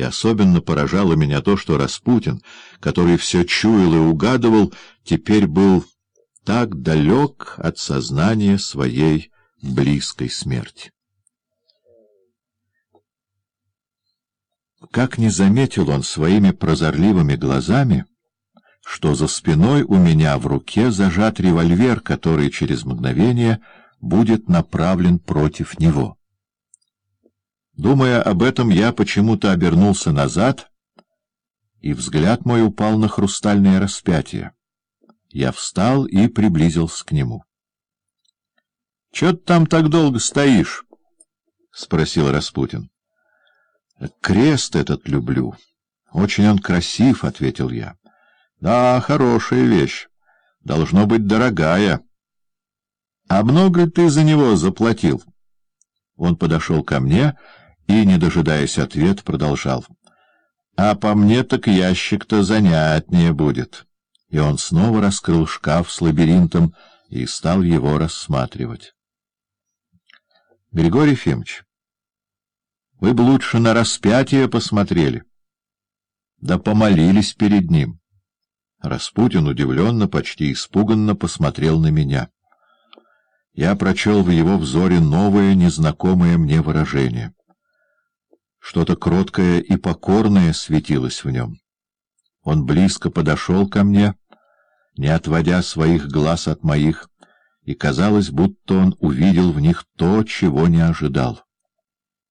И особенно поражало меня то, что Распутин, который все чуял и угадывал, теперь был так далек от сознания своей близкой смерти. Как не заметил он своими прозорливыми глазами, что за спиной у меня в руке зажат револьвер, который через мгновение будет направлен против него. Думая об этом, я почему-то обернулся назад, и взгляд мой упал на хрустальное распятие. Я встал и приблизился к нему. — Чё ты там так долго стоишь? — спросил Распутин. — Крест этот люблю. Очень он красив, — ответил я. — Да, хорошая вещь. Должно быть дорогая. — А много ты за него заплатил? Он подошел ко мне и, не дожидаясь ответа, продолжал. — А по мне так ящик-то занятнее будет. И он снова раскрыл шкаф с лабиринтом и стал его рассматривать. — Григорий Ефимович, вы бы лучше на распятие посмотрели. Да помолились перед ним. Распутин удивленно, почти испуганно посмотрел на меня. Я прочел в его взоре новое, незнакомое мне выражение — что-то кроткое и покорное светилось в нем. Он близко подошел ко мне, не отводя своих глаз от моих, и казалось, будто он увидел в них то, чего не ожидал.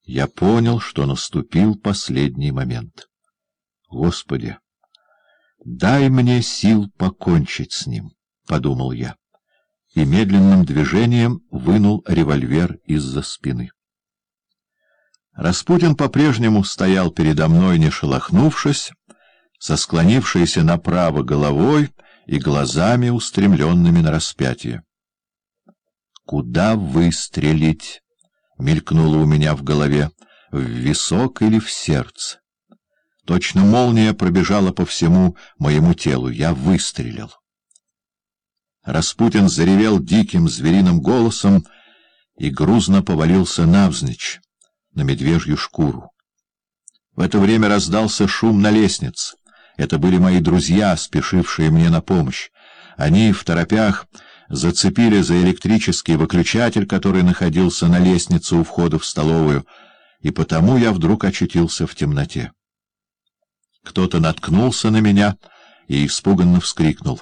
Я понял, что наступил последний момент. Господи, дай мне сил покончить с ним, — подумал я, и медленным движением вынул револьвер из-за спины. Распутин по-прежнему стоял передо мной, не шелохнувшись, со склонившейся направо головой и глазами, устремленными на распятие. «Куда выстрелить?» — мелькнуло у меня в голове. «В висок или в сердце?» Точно молния пробежала по всему моему телу. Я выстрелил. Распутин заревел диким звериным голосом и грузно повалился навзничь на медвежью шкуру. В это время раздался шум на лестнице. Это были мои друзья, спешившие мне на помощь. Они в торопях зацепили за электрический выключатель, который находился на лестнице у входа в столовую, и потому я вдруг очутился в темноте. Кто-то наткнулся на меня и испуганно вскрикнул.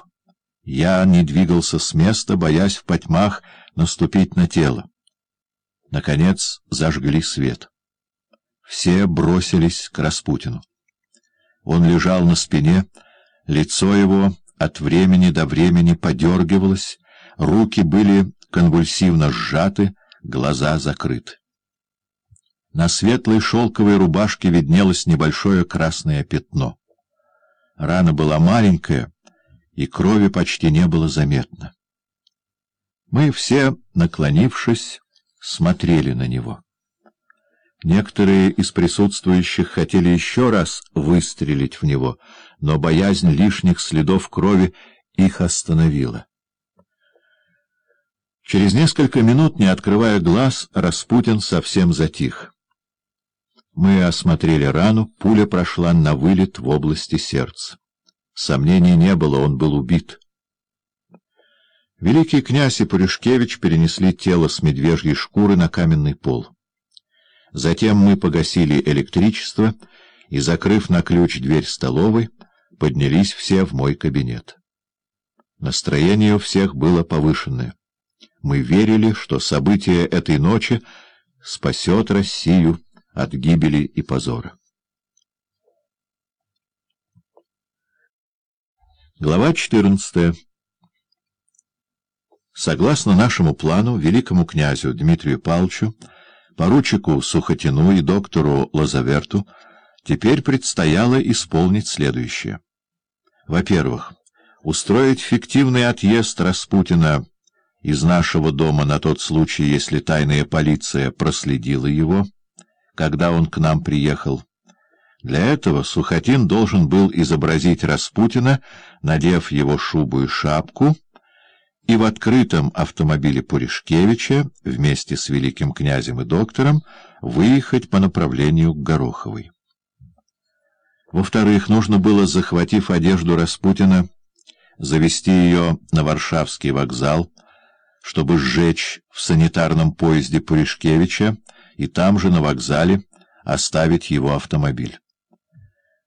Я не двигался с места, боясь в потьмах наступить на тело. Наконец зажгли свет. Все бросились к Распутину. Он лежал на спине, лицо его от времени до времени подергивалось, руки были конвульсивно сжаты, глаза закрыты. На светлой шелковой рубашке виднелось небольшое красное пятно. Рана была маленькая, и крови почти не было заметно. Мы все, наклонившись, смотрели на него. Некоторые из присутствующих хотели еще раз выстрелить в него, но боязнь лишних следов крови их остановила. Через несколько минут, не открывая глаз, Распутин совсем затих. Мы осмотрели рану, пуля прошла на вылет в области сердца. Сомнений не было, он был убит. Великий князь и Пуришкевич перенесли тело с медвежьей шкуры на каменный пол. Затем мы погасили электричество и, закрыв на ключ дверь столовой, поднялись все в мой кабинет. Настроение у всех было повышенное. Мы верили, что событие этой ночи спасет Россию от гибели и позора. Глава четырнадцатая Согласно нашему плану, великому князю Дмитрию Павловичу, поручику Сухотину и доктору Лазаверту теперь предстояло исполнить следующее. Во-первых, устроить фиктивный отъезд Распутина из нашего дома на тот случай, если тайная полиция проследила его, когда он к нам приехал. Для этого Сухотин должен был изобразить Распутина, надев его шубу и шапку, и в открытом автомобиле Пуришкевича вместе с великим князем и доктором выехать по направлению к Гороховой. Во-вторых, нужно было, захватив одежду Распутина, завести ее на Варшавский вокзал, чтобы сжечь в санитарном поезде Пуришкевича и там же на вокзале оставить его автомобиль.